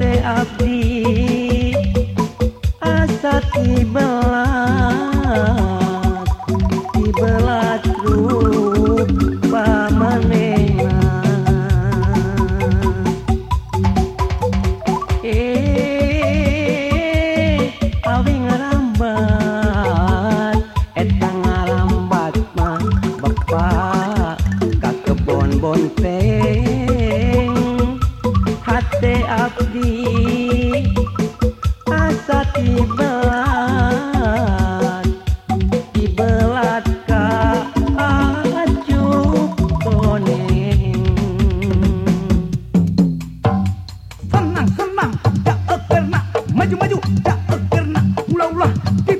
se abdi asa tibelat ibelat rupa manena eh awi rambang đông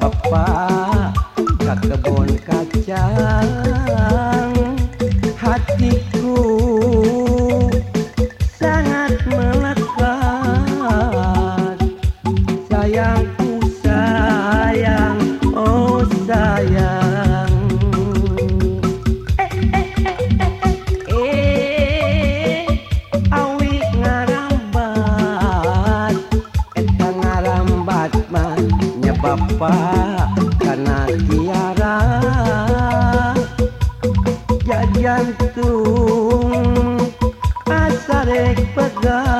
pepah ke kebun kacang. Hatiku sangat melekat. Sayangku sayang oh sayang. Eh eh eh eh eh, eh awi ngarambat eta ngarambat mah Bapak karena tiara. Jajantung asarek pegang.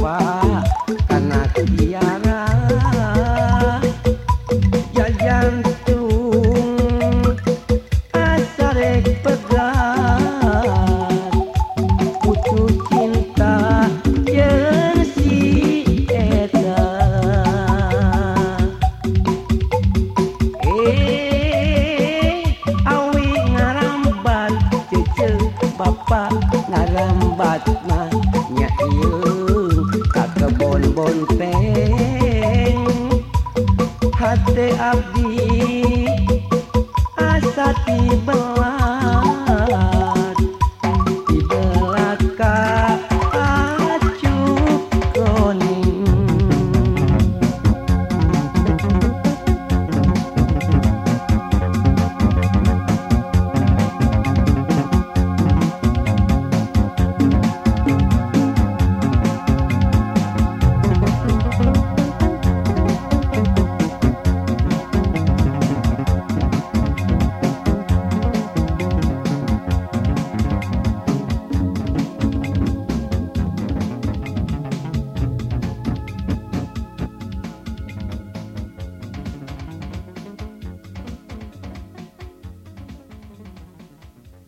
bapak kana tiara jajantung asarek pegat putus cinta jeung si eta. Eh awi ngarambat cece bapak ngarambat mah nya abdi asa tiba